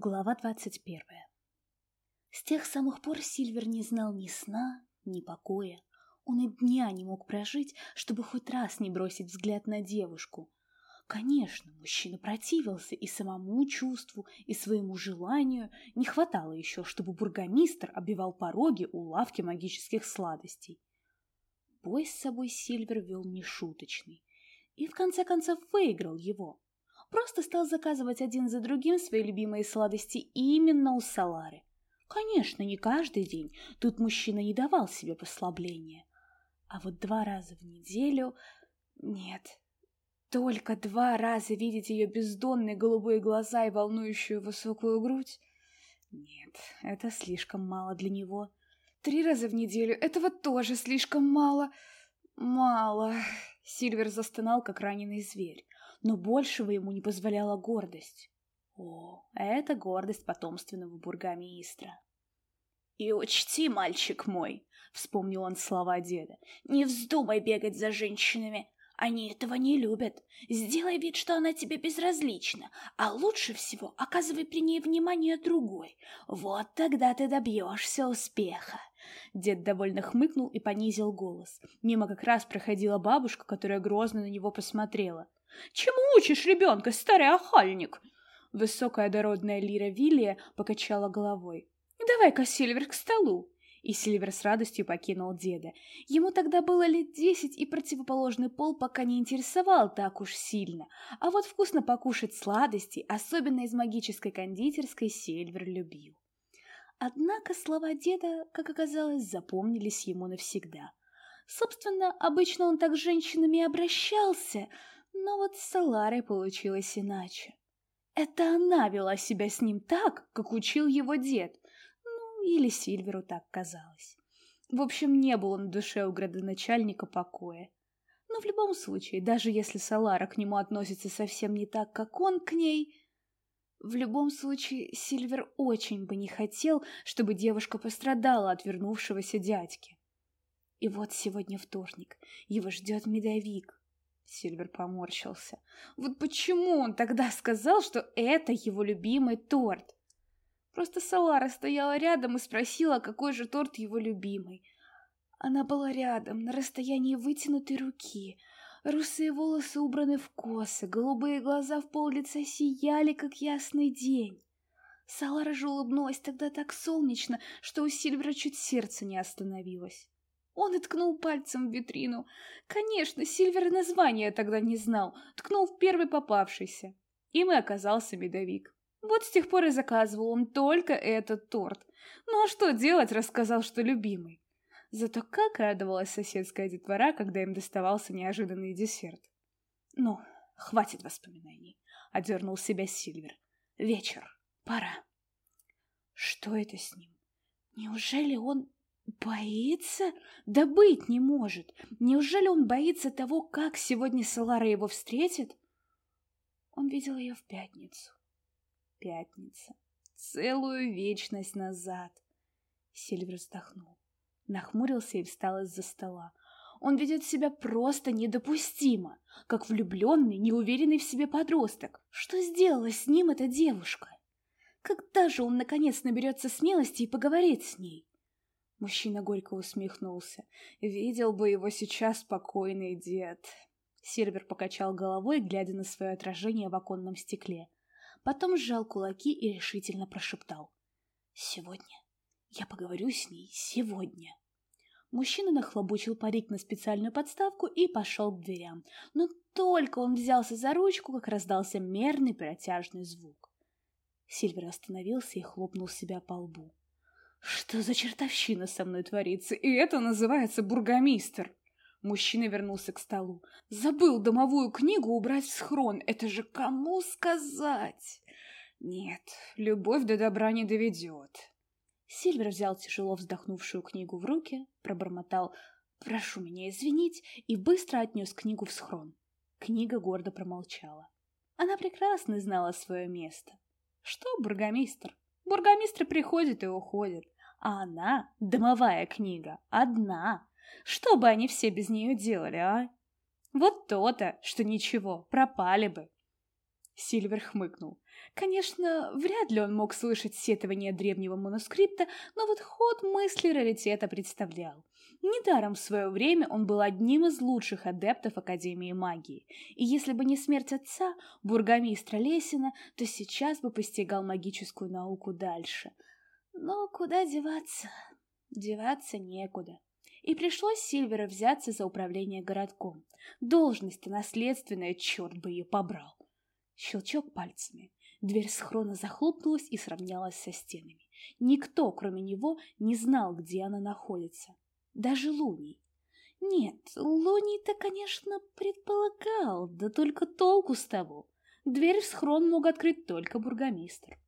Глава двадцать первая. С тех самых пор Сильвер не знал ни сна, ни покоя. Он и дня не мог прожить, чтобы хоть раз не бросить взгляд на девушку. Конечно, мужчина противился и самому чувству, и своему желанию. Не хватало еще, чтобы бургомистр обивал пороги у лавки магических сладостей. Бой с собой Сильвер вел нешуточный. И в конце концов выиграл его просто стал заказывать один за другим свои любимые сладости именно у Салары. Конечно, не каждый день, тут мужчина не давал себе послабления. А вот два раза в неделю... Нет, только два раза видеть ее бездонные голубые глаза и волнующую высокую грудь? Нет, это слишком мало для него. Три раза в неделю этого тоже слишком мало. Мало. Сильвер застонал, как раненый зверь но большего ему не позволяла гордость. О, это гордость потомственного бургомистра. «И учти, мальчик мой», — вспомнил он слова деда, — «не вздумай бегать за женщинами, они этого не любят. Сделай вид, что она тебе безразлична, а лучше всего оказывай при ней внимание другой. Вот тогда ты добьешься успеха. Дед довольно хмыкнул и понизил голос. Мимо как раз проходила бабушка, которая грозно на него посмотрела. «Чему учишь ребенка, старый охальник?» Высокая дородная Лира Виллия покачала головой. «Давай-ка, Сильвер, к столу!» И Сильвер с радостью покинул деда. Ему тогда было лет десять, и противоположный пол пока не интересовал так уж сильно. А вот вкусно покушать сладости, особенно из магической кондитерской, Сильвер любил. Однако слова деда, как оказалось, запомнились ему навсегда. Собственно, обычно он так с женщинами обращался, но вот с Саларой получилось иначе. Это она вела себя с ним так, как учил его дед. Или Сильверу так казалось. В общем, не было на душе у градоначальника покоя. Но в любом случае, даже если Салара к нему относится совсем не так, как он к ней, в любом случае, Сильвер очень бы не хотел, чтобы девушка пострадала от вернувшегося дядьки. И вот сегодня вторник, его ждет медовик. Сильвер поморщился. Вот почему он тогда сказал, что это его любимый торт? Просто Салара стояла рядом и спросила, какой же торт его любимый. Она была рядом, на расстоянии вытянутой руки, Русые волосы убраны в косы, голубые глаза в пол лица сияли, как ясный день. Салара же улыбнулась тогда так солнечно, что у Сильвера чуть сердце не остановилось. Он и ткнул пальцем в витрину. Конечно, Сильвер название тогда не знал, ткнул в первый попавшийся. Им и оказался медовик. Вот с тех пор и заказывал он только этот торт. Ну а что делать, рассказал, что любимый. Зато как радовалась соседская детвора, когда им доставался неожиданный десерт. «Ну, хватит воспоминаний», — одернул себя Сильвер. «Вечер. Пора». «Что это с ним? Неужели он боится? Да быть не может! Неужели он боится того, как сегодня Солара его встретит?» Он видел ее в пятницу. Пятница. Целую вечность назад. Сильвер вздохнул нахмурился и встал из-за стола. Он ведет себя просто недопустимо, как влюбленный, неуверенный в себе подросток. Что сделала с ним эта девушка? Когда же он, наконец, наберется смелости и поговорит с ней? Мужчина горько усмехнулся. Видел бы его сейчас спокойный дед. Сервер покачал головой, глядя на свое отражение в оконном стекле. Потом сжал кулаки и решительно прошептал. «Сегодня я поговорю с ней сегодня. Мужчина нахлобучил парик на специальную подставку и пошел к дверям. Но только он взялся за ручку, как раздался мерный протяжный звук. Сильвер остановился и хлопнул себя по лбу. «Что за чертовщина со мной творится? И это называется бургомистр!» Мужчина вернулся к столу. «Забыл домовую книгу убрать в схрон. Это же кому сказать?» «Нет, любовь до добра не доведет». Сильвер взял тяжело вздохнувшую книгу в руки, пробормотал «Прошу меня извинить» и быстро отнес книгу в схрон. Книга гордо промолчала. Она прекрасно знала свое место. Что бургомистр? Бургомистры приходят и уходят, а она, домовая книга, одна. Что бы они все без нее делали, а? Вот то-то, что ничего, пропали бы. Сильвер хмыкнул. Конечно, вряд ли он мог слышать сетование древнего манускрипта, но вот ход мысли раритета представлял. Недаром в свое время он был одним из лучших адептов Академии магии, и если бы не смерть отца, бургомистра Лесина, то сейчас бы постигал магическую науку дальше. Но куда деваться? Деваться некуда. И пришлось Сильверу взяться за управление городком. Должность-то наследственная, черт бы ее побрал. Щелчок пальцами. Дверь схрона захлопнулась и сравнялась со стенами. Никто, кроме него, не знал, где она находится. Даже Луний. Нет, Луний-то, конечно, предполагал, да только толку с того. Дверь в схрон мог открыть только бургомистр.